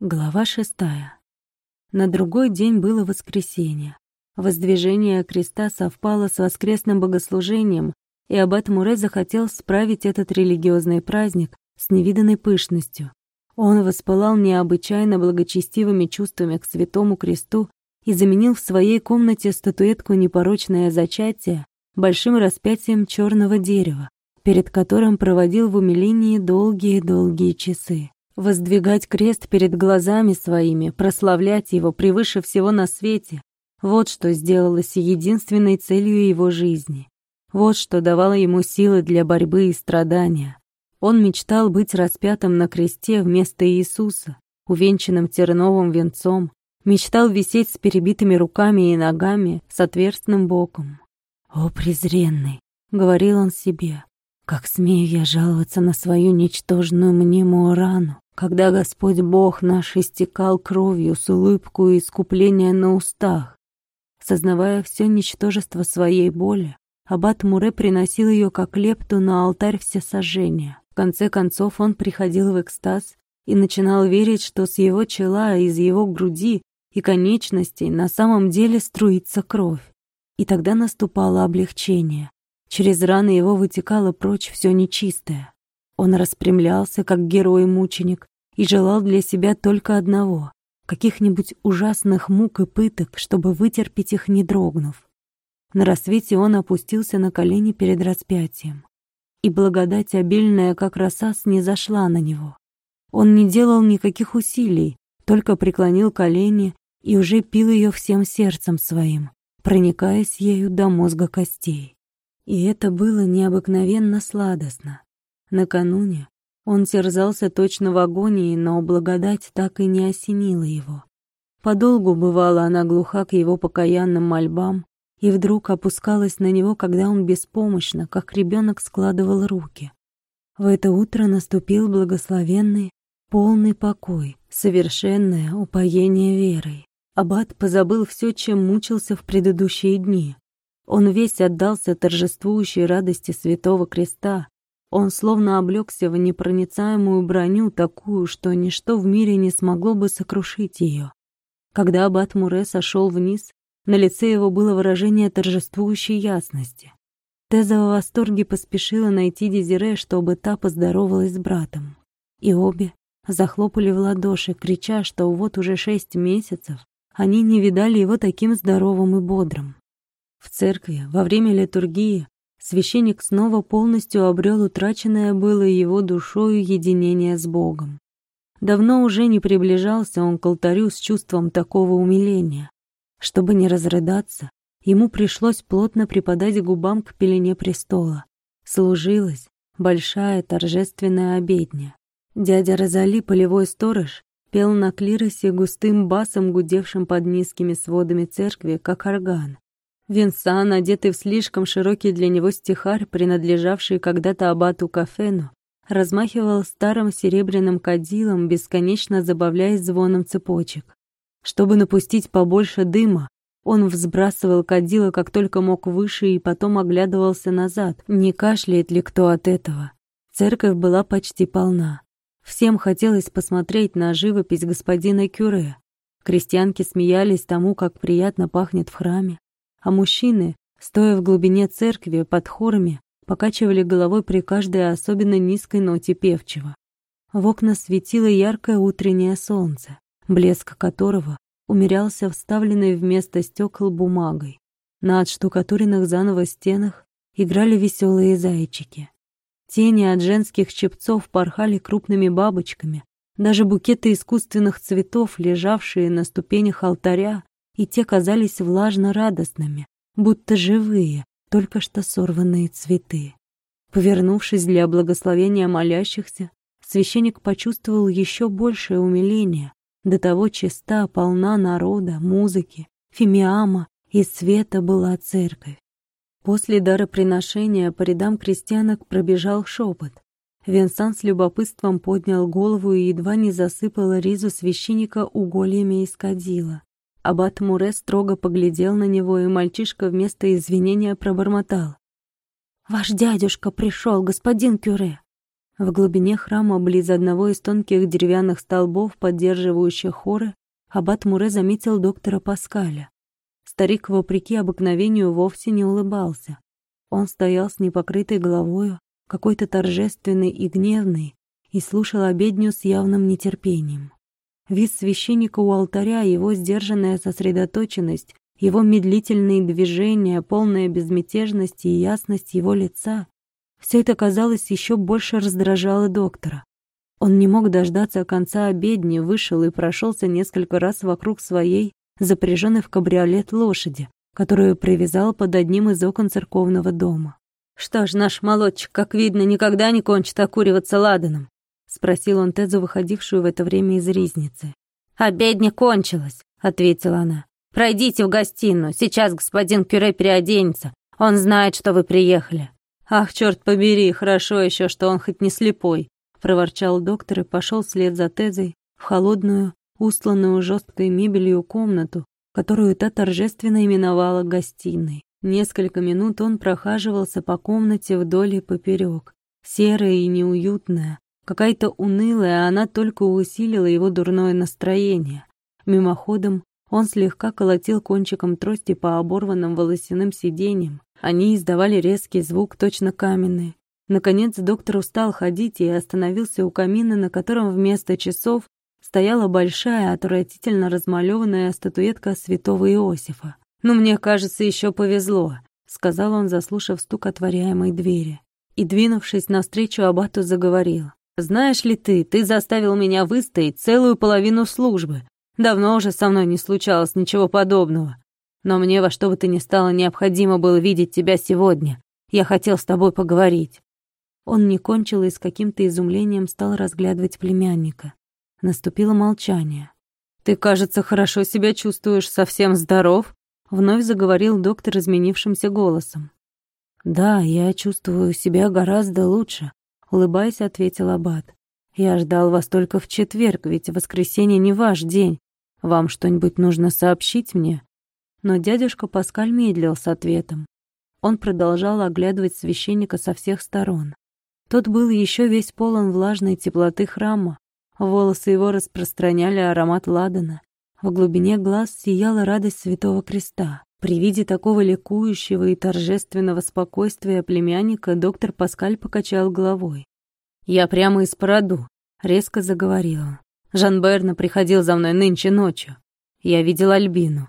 Глава шестая. На другой день было воскресенье. Воздвижение креста совпало с воскресным богослужением, и аббат Муре захотел справить этот религиозный праздник с невиданной пышностью. Он воспылал необычайно благочестивыми чувствами к святому кресту и заменил в своей комнате статуэтку «Непорочное зачатие» большим распятием черного дерева, перед которым проводил в умилении долгие-долгие часы воздвигать крест перед глазами своими, прославлять его превыше всего на свете. Вот что сделалось единственной целью его жизни. Вот что давало ему силы для борьбы и страдания. Он мечтал быть распятым на кресте вместо Иисуса, увенчанным терновым венцом, мечтал висеть с перебитыми руками и ногами, с отверстным боком. «О, презренный!» — говорил он себе. «Как смею я жаловаться на свою ничтожную мнимую рану? Когда Господь Бог наш истекал кровью с улыбку искупления на устах. Сознавая все ничтожество своей боли, аббат Муре приносил ее как лепту на алтарь всесожжения. В конце концов он приходил в экстаз и начинал верить, что с его чела, из его груди и конечностей на самом деле струится кровь. И тогда наступало облегчение. Через раны его вытекало прочь все нечистое. Он распрямлялся, как герой-мученик, и желал для себя только одного — каких-нибудь ужасных мук и пыток, чтобы вытерпеть их, не дрогнув. На рассвете он опустился на колени перед распятием, и благодать обильная, как роса, снизошла на него. Он не делал никаких усилий, только преклонил колени и уже пил ее всем сердцем своим, проникаясь ею до мозга костей. И это было необыкновенно сладостно. Накануне он терзался точно в агонии, но благодать так и не осенила его. Подолгу бывала она глуха к его покаянным мольбам и вдруг опускалась на него, когда он беспомощно, как ребенок, складывал руки. В это утро наступил благословенный, полный покой, совершенное упоение верой. Аббат позабыл все, чем мучился в предыдущие дни. Он весь отдался торжествующей радости Святого Креста, он словно облегся в непроницаемую броню, такую, что ничто в мире не смогло бы сокрушить ее. Когда аббат Муре сошел вниз, на лице его было выражение торжествующей ясности. Теза в восторге поспешила найти Дезире, чтобы та поздоровалась с братом. И обе захлопали в ладоши, крича, что вот уже шесть месяцев они не видали его таким здоровым и бодрым. В церкви во время литургии священник снова полностью обрел утраченное было его душою единение с Богом. Давно уже не приближался он к алтарю с чувством такого умиления. Чтобы не разрыдаться, ему пришлось плотно припадать губам к пелене престола. Служилась большая торжественная обедня. Дядя Розали, полевой сторож, пел на клиросе густым басом, гудевшим под низкими сводами церкви, как орган. Винсан, одетый в слишком широкий для него стихарь, принадлежавший когда-то абату Кафену, размахивал старым серебряным кадилом, бесконечно забавляясь звоном цепочек. Чтобы напустить побольше дыма, он взбрасывал кадило как только мог выше и потом оглядывался назад, не кашляет ли кто от этого. Церковь была почти полна. Всем хотелось посмотреть на живопись господина Кюре. Крестьянки смеялись тому, как приятно пахнет в храме а мужчины, стоя в глубине церкви под хорами, покачивали головой при каждой особенно низкой ноте певчего. В окна светило яркое утреннее солнце, блеск которого умерялся вставленной вместо стекол бумагой. На отштукатуренных заново стенах играли веселые зайчики. Тени от женских чепцов порхали крупными бабочками, даже букеты искусственных цветов, лежавшие на ступенях алтаря, и те казались влажно-радостными, будто живые, только что сорванные цветы. Повернувшись для благословения молящихся, священник почувствовал еще большее умиление. До того чиста, полна народа, музыки, фимиама и света была церковь. После дароприношения по рядам крестьянок пробежал шепот. Венсан с любопытством поднял голову и едва не засыпал ризу священника угольями из кадила. Аббат Муре строго поглядел на него, и мальчишка вместо извинения пробормотал. «Ваш дядюшка пришел, господин Кюре!» В глубине храма, близ одного из тонких деревянных столбов, поддерживающих хоры, аббат Муре заметил доктора Паскаля. Старик, вопреки обыкновению, вовсе не улыбался. Он стоял с непокрытой головою, какой-то торжественный и гневный, и слушал обедню с явным нетерпением. Вид священника у алтаря, его сдержанная сосредоточенность, его медлительные движения, полная безмятежность и ясность его лица — все это, казалось, еще больше раздражало доктора. Он не мог дождаться конца обедни, вышел и прошелся несколько раз вокруг своей, запряженной в кабриолет лошади, которую привязал под одним из окон церковного дома. «Что ж, наш молодчик, как видно, никогда не кончит окуриваться ладаном», — спросил он Тедзу, выходившую в это время из ризницы. «Обедня кончилась», — ответила она. «Пройдите в гостиную, сейчас господин Кюре переоденется. Он знает, что вы приехали». «Ах, черт побери, хорошо еще, что он хоть не слепой», — проворчал доктор и пошел вслед за Тезой в холодную, устланную жесткой мебелью комнату, которую та торжественно именовала гостиной. Несколько минут он прохаживался по комнате вдоль и поперек. Серая и неуютная, какая-то унылая, она только усилила его дурное настроение. Мимоходом он слегка колотил кончиком трости по оборванным волосяным сиденьям. Они издавали резкий звук, точно каменный. Наконец доктор устал ходить и остановился у камина, на котором вместо часов стояла большая, отвратительно размалеванная статуэтка святого Иосифа. «Ну, мне кажется, еще повезло», — сказал он, заслушав стук отворяемой двери. И, двинувшись навстречу, аббату заговорил. «Знаешь ли ты, ты заставил меня выстоять целую половину службы. Давно уже со мной не случалось ничего подобного. Но мне во что бы то ни стало необходимо было видеть тебя сегодня. Я хотел с тобой поговорить». Он не кончил и с каким-то изумлением стал разглядывать племянника. Наступило молчание. «Ты, кажется, хорошо себя чувствуешь, совсем здоров?» Вновь заговорил доктор изменившимся голосом. «Да, я чувствую себя гораздо лучше», — улыбаясь, ответил Аббат. «Я ждал вас только в четверг, ведь воскресенье не ваш день. Вам что-нибудь нужно сообщить мне?» Но дядюшка Паскаль медлил с ответом. Он продолжал оглядывать священника со всех сторон. Тот был еще весь полон влажной теплоты храма, Волосы его распространяли аромат ладана. В глубине глаз сияла радость Святого Креста. При виде такого ликующего и торжественного спокойствия племянника доктор Паскаль покачал головой. «Я прямо из породу», — резко заговорила. «Жан Берна приходил за мной нынче ночью. Я видел Альбину.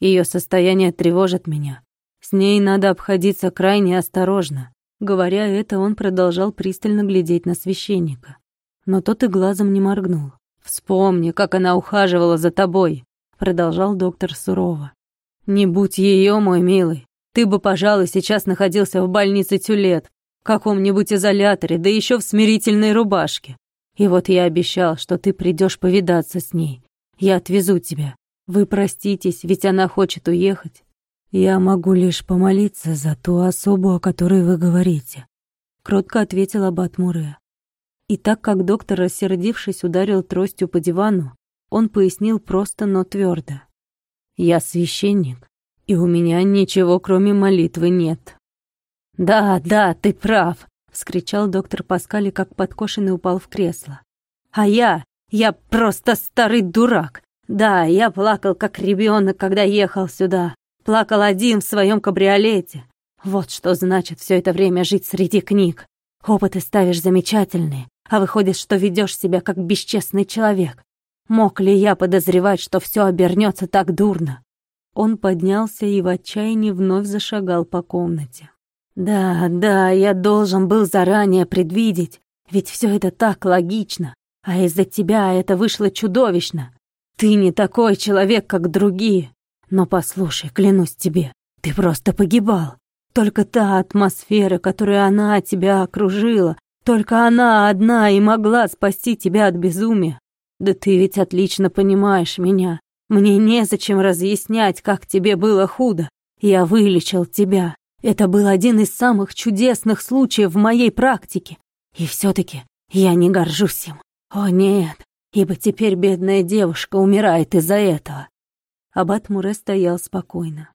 Ее состояние тревожит меня. С ней надо обходиться крайне осторожно». Говоря это, он продолжал пристально глядеть на священника но тот и глазом не моргнул. «Вспомни, как она ухаживала за тобой», — продолжал доктор сурово. «Не будь ее, мой милый, ты бы, пожалуй, сейчас находился в больнице Тюлет, в каком-нибудь изоляторе, да еще в смирительной рубашке. И вот я обещал, что ты придешь повидаться с ней. Я отвезу тебя. Вы проститесь, ведь она хочет уехать. Я могу лишь помолиться за ту особу, о которой вы говорите», — кротко ответил аббат Муре. И так как доктор, рассердившись, ударил тростью по дивану, он пояснил просто, но твердо. «Я священник, и у меня ничего, кроме молитвы, нет». «Да, да, ты прав», — вскричал доктор Паскали, как подкошенный упал в кресло. «А я, я просто старый дурак. Да, я плакал, как ребенок, когда ехал сюда. Плакал один в своем кабриолете. Вот что значит все это время жить среди книг. Опыты ставишь замечательные, а выходит, что ведешь себя как бесчестный человек. Мог ли я подозревать, что все обернется так дурно? Он поднялся и в отчаянии вновь зашагал по комнате. Да, да, я должен был заранее предвидеть, ведь все это так логично, а из-за тебя это вышло чудовищно. Ты не такой человек, как другие. Но послушай, клянусь тебе, ты просто погибал. Только та атмосфера, которую она тебя окружила, только она одна и могла спасти тебя от безумия. Да ты ведь отлично понимаешь меня. Мне незачем разъяснять, как тебе было худо. Я вылечил тебя. Это был один из самых чудесных случаев в моей практике. И все-таки я не горжусь им. О нет, ибо теперь бедная девушка умирает из-за этого. Аббат Муре стоял спокойно.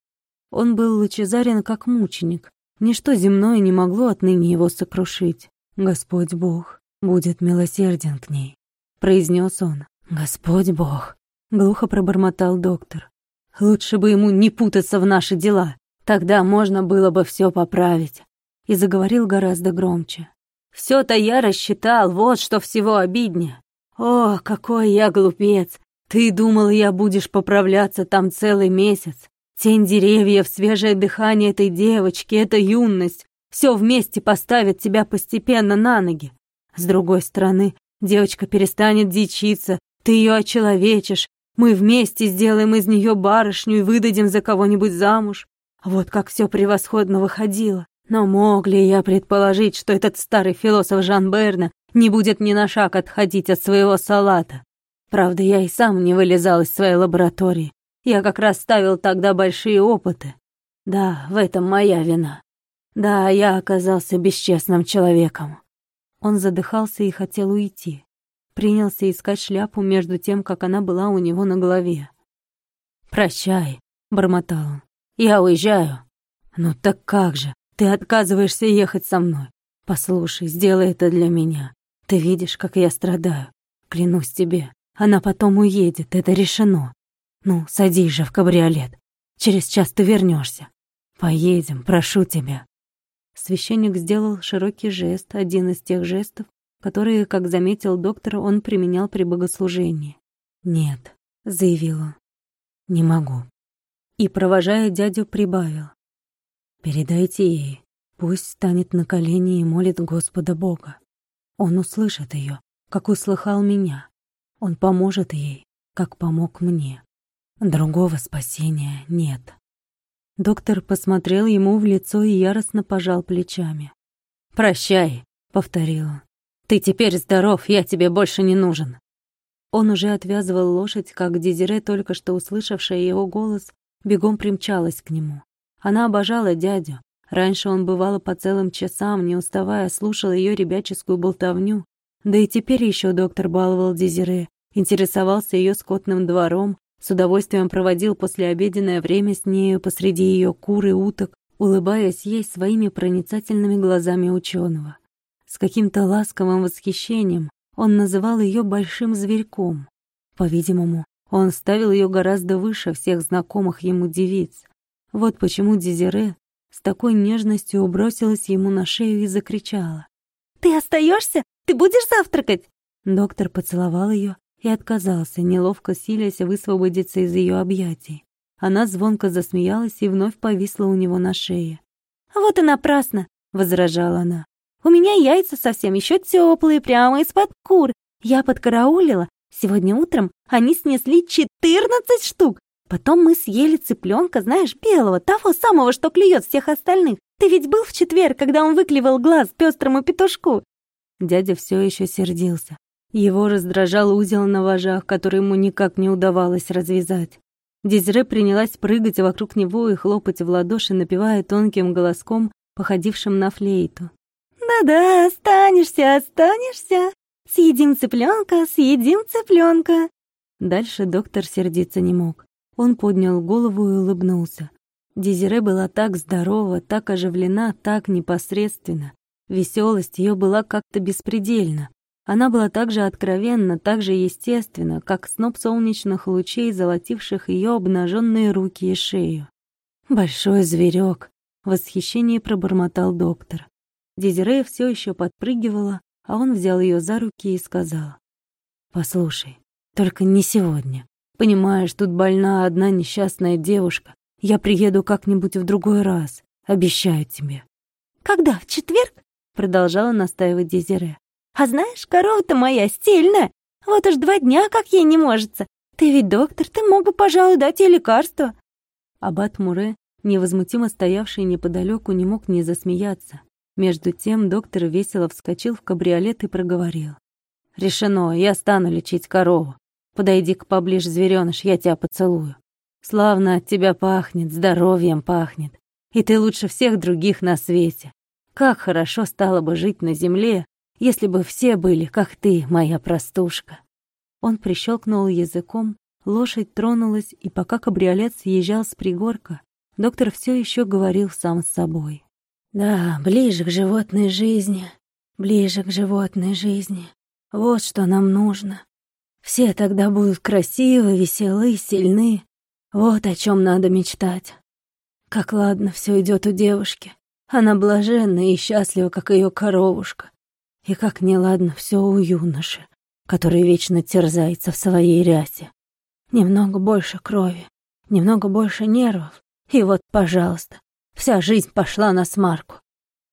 Он был лучезарен, как мученик. Ничто земное не могло отныне его сокрушить. Господь Бог, будет милосерден к ней», — произнес он. «Господь Бог», — глухо пробормотал доктор. «Лучше бы ему не путаться в наши дела, тогда можно было бы все поправить», — и заговорил гораздо громче. «Все-то я рассчитал, вот что всего обиднее. О, какой я глупец! Ты думал, я будешь поправляться там целый месяц. Тень деревьев, свежее дыхание этой девочки, эта юность — все вместе поставит тебя постепенно на ноги. С другой стороны, девочка перестанет дичиться, ты ее очеловечишь, мы вместе сделаем из нее барышню и выдадим за кого-нибудь замуж. Вот как все превосходно выходило. Но мог ли я предположить, что этот старый философ Жан Берна не будет ни на шаг отходить от своего салата? Правда, я и сам не вылезал из своей лаборатории. Я как раз ставил тогда большие опыты. Да, в этом моя вина. Да, я оказался бесчестным человеком. Он задыхался и хотел уйти. Принялся искать шляпу между тем, как она была у него на голове. «Прощай», — бормотал он. «Я уезжаю». «Ну так как же? Ты отказываешься ехать со мной. Послушай, сделай это для меня. Ты видишь, как я страдаю. Клянусь тебе, она потом уедет, это решено. Ну, садись же в кабриолет. Через час ты вернешься. Поедем, прошу тебя. Священник сделал широкий жест, один из тех жестов, которые, как заметил доктор, он применял при богослужении. «Нет», — заявил он, — «не могу». И, провожая дядю, прибавил. «Передайте ей, пусть станет на колени и молит Господа Бога. Он услышит ее, как услыхал меня. Он поможет ей, как помог мне. Другого спасения нет». Доктор посмотрел ему в лицо и яростно пожал плечами. «Прощай», — повторил он. «Ты теперь здоров, я тебе больше не нужен». Он уже отвязывал лошадь, как Дезире, только что услышавшая его голос, бегом примчалась к нему. Она обожала дядю. Раньше он бывало по целым часам, не уставая, слушал ее ребяческую болтовню. Да и теперь еще доктор баловал Дезире, интересовался ее скотным двором, с удовольствием проводил послеобеденное время с нею посреди ее кур и уток, улыбаясь ей своими проницательными глазами ученого. С каким-то ласковым восхищением он называл ее большим зверьком. По-видимому, он ставил ее гораздо выше всех знакомых ему девиц. Вот почему Дезире с такой нежностью бросилась ему на шею и закричала. «Ты остаешься? Ты будешь завтракать?» Доктор поцеловал ее и отказался, неловко силясь высвободиться из ее объятий. Она звонко засмеялась и вновь повисла у него на шее. «Вот и напрасно!» — возражала она. «У меня яйца совсем еще теплые, прямо из-под кур. Я подкараулила. Сегодня утром они снесли четырнадцать штук. Потом мы съели цыпленка, знаешь, белого, того самого, что клюет всех остальных. Ты ведь был в четверг, когда он выклевал глаз пестрому петушку?» Дядя все еще сердился. Его раздражал узел на вожах, который ему никак не удавалось развязать. Дезире принялась прыгать вокруг него и хлопать в ладоши, напевая тонким голоском, походившим на флейту. «Да-да, останешься, останешься! Съедим цыпленка, съедим цыпленка!» Дальше доктор сердиться не мог. Он поднял голову и улыбнулся. Дезире была так здорова, так оживлена, так непосредственно. Веселость ее была как-то беспредельна. Она была так же откровенна, так же естественна, как сноп солнечных лучей, золотивших ее обнаженные руки и шею. «Большой зверек!» — в восхищении пробормотал доктор. Дезире все еще подпрыгивала, а он взял ее за руки и сказал. «Послушай, только не сегодня. Понимаешь, тут больна одна несчастная девушка. Я приеду как-нибудь в другой раз, обещаю тебе». «Когда? В четверг?» — продолжала настаивать Дезире. А знаешь, корова-то моя стильная. Вот уж два дня как ей не можется. Ты ведь доктор, ты мог бы, пожалуй, дать ей лекарство». Аббат Муре, невозмутимо стоявший неподалеку, не мог не засмеяться. Между тем доктор весело вскочил в кабриолет и проговорил. «Решено, я стану лечить корову. Подойди-ка поближе, зверёныш, я тебя поцелую. Славно от тебя пахнет, здоровьем пахнет. И ты лучше всех других на свете. Как хорошо стало бы жить на земле, если бы все были, как ты, моя простушка». Он прищелкнул языком, лошадь тронулась, и пока кабриолет съезжал с пригорка, доктор все еще говорил сам с собой. «Да, ближе к животной жизни. ближе к животной жизни. Вот что нам нужно. Все тогда будут красивы, веселы, сильны. Вот о чем надо мечтать. Как ладно все идет у девушки. Она блаженна и счастлива, как ее коровушка. И как неладно все у юноши, который вечно терзается в своей рясе. Немного больше крови, немного больше нервов, и вот, пожалуйста, вся жизнь пошла на смарку.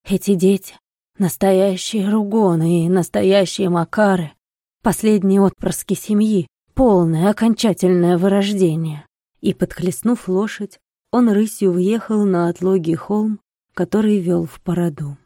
Эти дети — настоящие ругоны и настоящие макары, последние отпрыски семьи, полное окончательное вырождение. И, подхлестнув лошадь, он рысью въехал на отлогий холм, который вел в породу.